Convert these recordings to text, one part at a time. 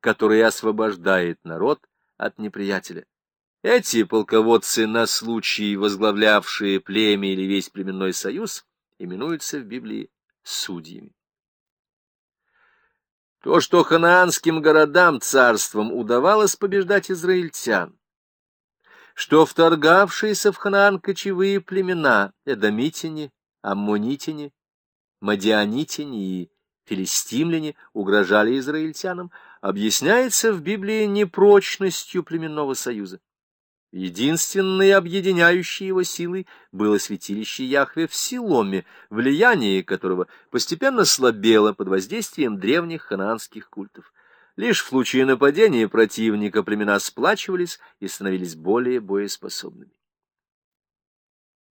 который освобождает народ от неприятеля. Эти полководцы на случай, возглавлявшие племя или весь племенной союз, именуются в Библии судьями. То, что ханаанским городам царством удавалось побеждать израильтян, что вторгавшиеся в Ханаан кочевые племена, эдомитяне, аммонитяне, мадианитяне и филистимляне угрожали израильтянам, объясняется в Библии непрочностью племенного союза. Единственной объединяющей его силой было святилище Яхве в Силоме, влияние которого постепенно слабело под воздействием древних ханаанских культов. Лишь в случае нападения противника племена сплачивались и становились более боеспособными.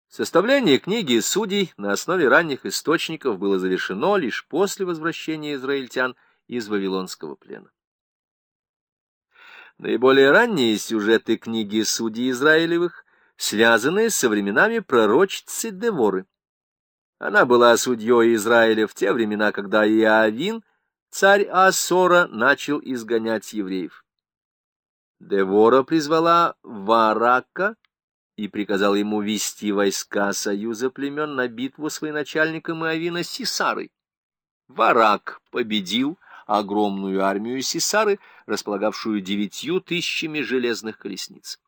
Составление книги судей на основе ранних источников было завершено лишь после возвращения израильтян из Вавилонского плена. Наиболее ранние сюжеты книги судей Израилевых связаны со временами пророчицы Деворы. Она была судьей Израиля в те времена, когда Иовин, царь Асора, начал изгонять евреев. Девора призвала Варака и приказал ему вести войска союза племен на битву с военачальником Иовина Сисарой. Варак победил, огромную армию Сесары, располагавшую девятью тысячами железных колесниц.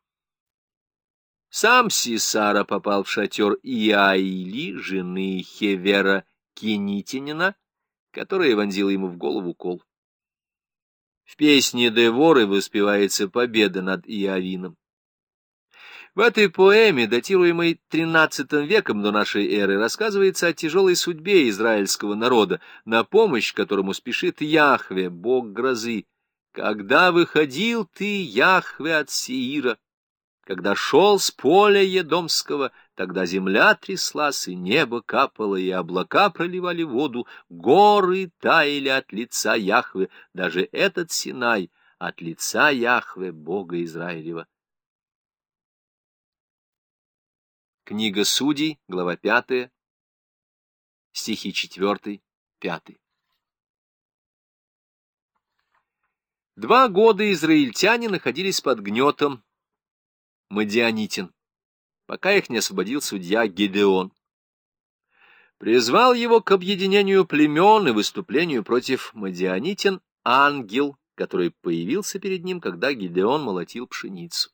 Сам Сесара попал в шатер Иаили, жены Хевера Кенитинина, которая вонзила ему в голову кол. В песне Деворы воспевается победа над Иовином. В этой поэме, датируемой XIII веком до нашей эры, рассказывается о тяжелой судьбе израильского народа, на помощь которому спешит Яхве, бог грозы. «Когда выходил ты, Яхве, от Сеира, когда шел с поля Едомского, тогда земля тряслась, и небо капало, и облака проливали воду, горы таяли от лица Яхве, даже этот Синай от лица Яхве, бога Израилева. Книга Судей, глава 5, стихи 4, 5. Два года израильтяне находились под гнетом Мадианитин, пока их не освободил судья Гедеон. Призвал его к объединению племен и выступлению против Мадианитин ангел, который появился перед ним, когда Гедеон молотил пшеницу.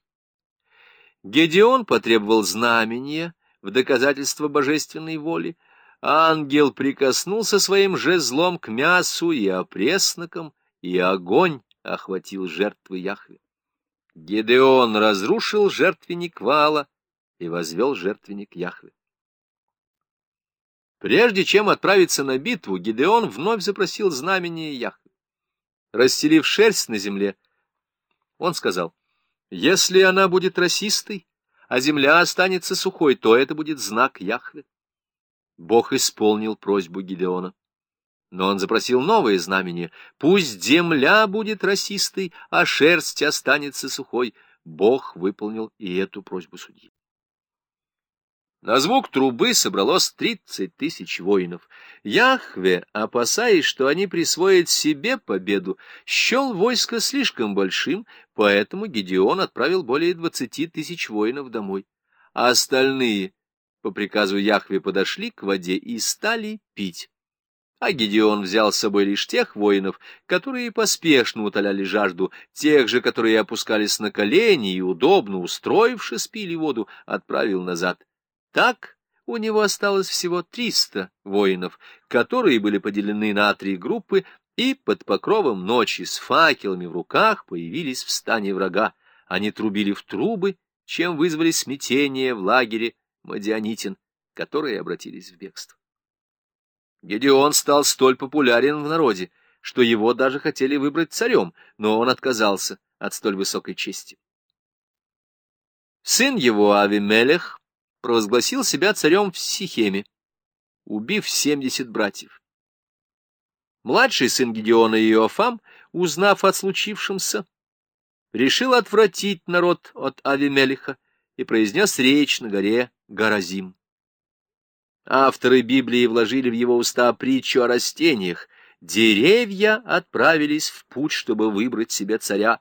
Гедеон потребовал знамения в доказательство божественной воли, ангел прикоснулся своим жезлом к мясу и опреснокам, и огонь охватил жертвы Яхве. Гедеон разрушил жертвенник Вала и возвел жертвенник Яхве. Прежде чем отправиться на битву, Гедеон вновь запросил знамение Яхве. Расстелив шерсть на земле, он сказал, если она будет расистой, а земля останется сухой, то это будет знак Яхве. Бог исполнил просьбу Гидеона. Но он запросил новое знамение. Пусть земля будет расистой, а шерсть останется сухой. Бог выполнил и эту просьбу судьи. На звук трубы собралось тридцать тысяч воинов. Яхве, опасаясь, что они присвоят себе победу, счел войско слишком большим, поэтому Гедеон отправил более двадцати тысяч воинов домой. А остальные, по приказу Яхве, подошли к воде и стали пить. А Гедеон взял с собой лишь тех воинов, которые поспешно утоляли жажду, тех же, которые опускались на колени и, удобно устроившись, пили воду, отправил назад. Так у него осталось всего триста воинов, которые были поделены на три группы и под покровом ночи с факелами в руках появились в стане врага. Они трубили в трубы, чем вызвали смятение в лагере Мадианитин, которые обратились в бегство. Гедеон стал столь популярен в народе, что его даже хотели выбрать царем, но он отказался от столь высокой чести. Сын его Авимелех провозгласил себя царем в Сихеме, убив семьдесят братьев. Младший сын Гедеона Иофам, узнав о случившемся, решил отвратить народ от Авимелиха и произнес речь на горе Гаразим. Авторы Библии вложили в его уста притчу о растениях, деревья отправились в путь, чтобы выбрать себе царя,